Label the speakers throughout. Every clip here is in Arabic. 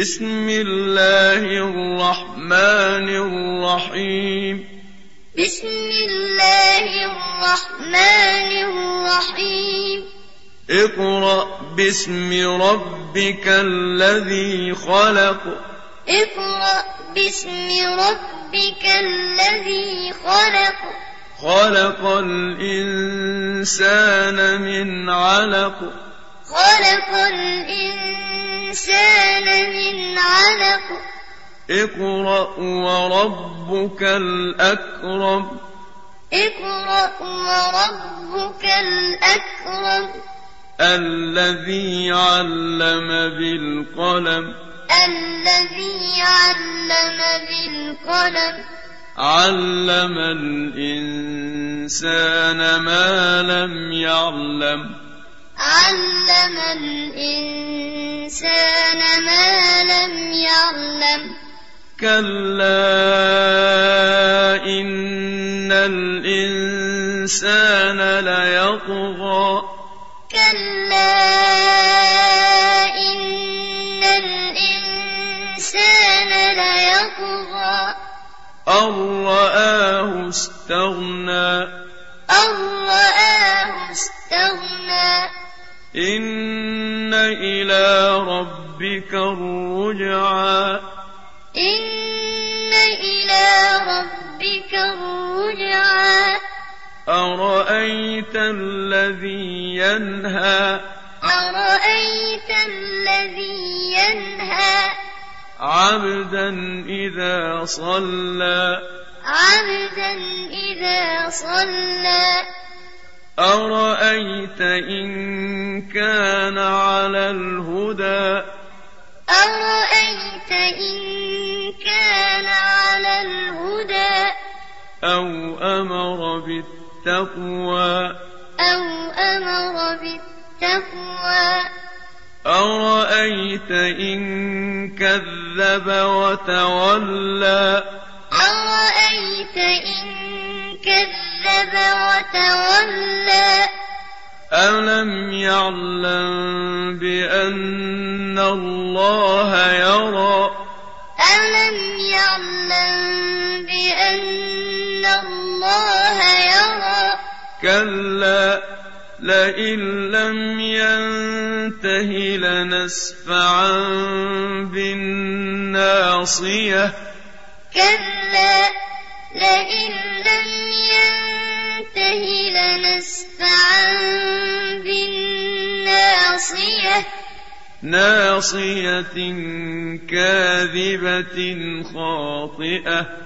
Speaker 1: بسم الله الرحمن الرحيم.
Speaker 2: بسم الله الرحمن الرحيم.
Speaker 1: اقرأ باسم ربك الذي خلق.
Speaker 2: اقرأ باسم ربك الذي خلق.
Speaker 1: خلق الإنسان من علق.
Speaker 2: خلق الإنسان من علق
Speaker 1: اقرأ وربك الأكرم.
Speaker 2: اقرأ وربك الأكرم.
Speaker 1: الذي علم بالقلم.
Speaker 2: الذي علم بالقلم.
Speaker 1: علم الإنسان ما لم يعلم.
Speaker 2: علم الإنسان ما لم يعلم.
Speaker 1: كلا إن الإنسان ليطغى
Speaker 2: كلا إن الإنسان ليطغى
Speaker 1: أن رآه استغنى
Speaker 2: أن رآه استغنى
Speaker 1: إن إلى ربك الرجعى
Speaker 2: إن إلى ربك الرجعى.
Speaker 1: أرأيت الذي ينهى؟
Speaker 2: أرأيت الذي ينهى؟
Speaker 1: عبدا إذا صلى.
Speaker 2: عبدا إذا صلى.
Speaker 1: أرأيت إن كان على الهدى؟
Speaker 2: أرأيت إن
Speaker 1: بالتقوى
Speaker 2: أو أمر بالتقوى.
Speaker 1: أرأيت إن كذب وتولى.
Speaker 2: أرأيت إن كذب وتولى.
Speaker 1: ألم يعلم بأن الله يرى؟
Speaker 2: ألم يعلم
Speaker 1: كلا لئن لم ينته لنسفعا بالناصية.
Speaker 2: كلا لئن لم ينته لنسفعا بالناصية.
Speaker 1: ناصية كاذبة خاطئة.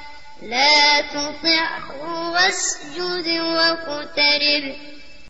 Speaker 2: لا تطعه واسجد واقترب.